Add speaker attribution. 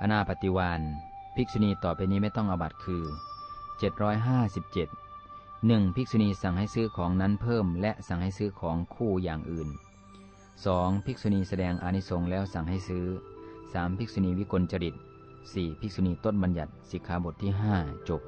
Speaker 1: อนาปฏิวานภิกษุณีต่อไปนี้ไม่ต้องอบัตคือ 757 1. ภิกษุณีสั่งให้ซื้อของนั้นเพิ่ม และสั่งให้ซื้อของคู่อย่างอื่น 2. ภิกษุณีแสดงอานิสงส์แล้วสั่งให้ซื้อ 3. ภิกษุณีวิกลจริต 4. ภิกษุณีต้นบัญญัติสิกขาบทที่ 5 จบ